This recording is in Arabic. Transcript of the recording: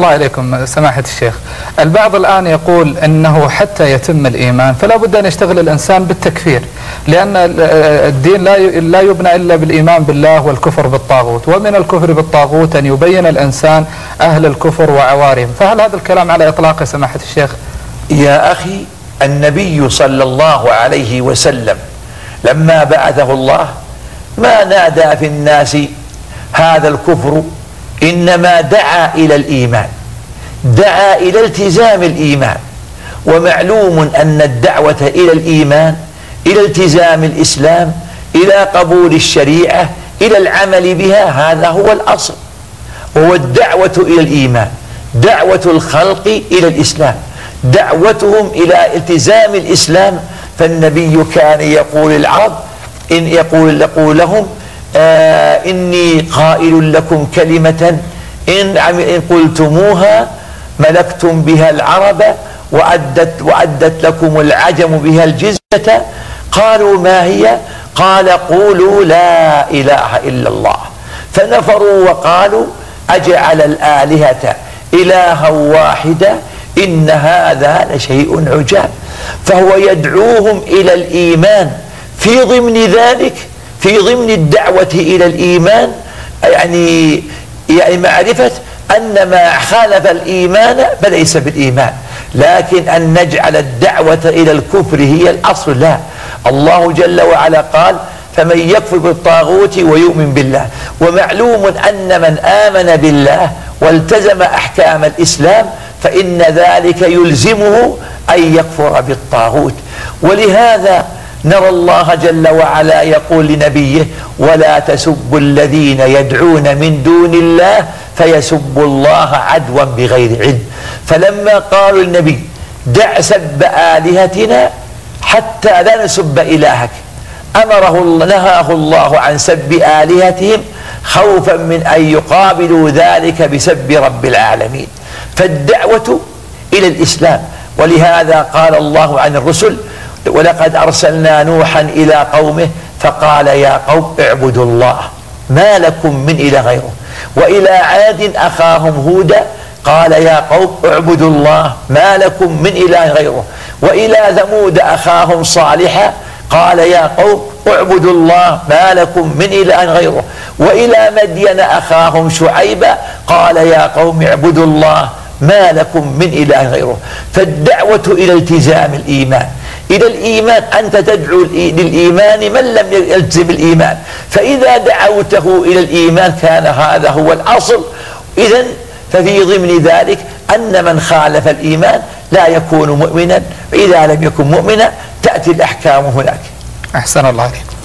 الله عليكم سماحة الشيخ. البعض الآن يقول أنه حتى يتم الإيمان فلا بد أن يشتغل الإنسان بالتكفير لأن الدين لا يبنى إلا بالإيمان بالله والكفر بالطاغوت ومن الكفر بالطاغوت أن يبين الإنسان أهل الكفر وعوارهم. فهل هذا الكلام على إطلاق سماحة الشيخ؟ يا أخي النبي صلى الله عليه وسلم لما بعثه الله ما نادى في الناس هذا الكفر إنما دعا إلى الإيمان. دعا إلى التزام الإيمان. ومعلوم أن الدعوة إلى الإيمان إلى التزام الإسلام إلى قبول الشريعة إلى العمل بها هذا هو الأصل. وهو الدعوة إلى الإيمان. دعوة الخلق إلى الإسلام. دعوتهم إلى التزام الإسلام. فالنبي كان يقول العرب إن يقول, يقول لهم آه إني قائل لكم كلمة إن, إن قلتموها ملكتم بها العرب وأدت, وأدت لكم العجم بها الجزية. قالوا ما هي؟ قال قولوا لا إله إلا الله. فنفروا وقالوا أجعل الآلهة إلها واحدا إن هذا لشيء عجاب. فهو يدعوهم إلى الإيمان. في ضمن ذلك في ضمن الدعوة إلى الإيمان يعني يعني معرفة أن ما خالف الإيمان فليس بالإيمان. لكن أن نجعل الدعوة إلى الكفر هي الأصل لا. الله جل وعلا قال فمن يكفر بالطاغوت ويؤمن بالله. ومعلوم أن من آمن بالله والتزم أحكام الإسلام فإن ذلك يلزمه أن يكفر بالطاغوت. ولهذا نرى الله جل وعلا يقول لنبيه ولا تسبوا الذين يدعون من دون الله فيسبوا الله عدوا بغير علم. فلما قالوا النبي دع سب آلهتنا حتى لا نسب إلهك أمره نهاه الله عن سب آلهتهم خوفا من أن يقابلوا ذلك بسب رب العالمين. فالدعوة إلى الإسلام ولهذا قال الله عن الرسل ولقد أرسلنا نوحا إلى قومه فقال يا قوم اعبدوا الله ما لكم من إله غيره وإلى عاد أخاهم هودا قال يا قوم اعبدوا الله ما لكم من إله غيره وإلى ثمود أخاهم صالحا قال يا قوم اعبدوا الله ما لكم من إله غيره وإلى مدين أخاهم شعيبا قال يا قوم اعبدوا الله ما لكم من إله غيره فالدعوة إلى التزام الإيمان إلى الإيمان. أنت تدعو للإيمان من لم يلتزم الإيمان. فإذا دعوته إلى الإيمان كان هذا هو الأصل. إذا ففي ضمن ذلك أن من خالف الإيمان لا يكون مؤمنا. إذا لم يكن مؤمنا تأتي الأحكام هناك. أحسن الله عليكم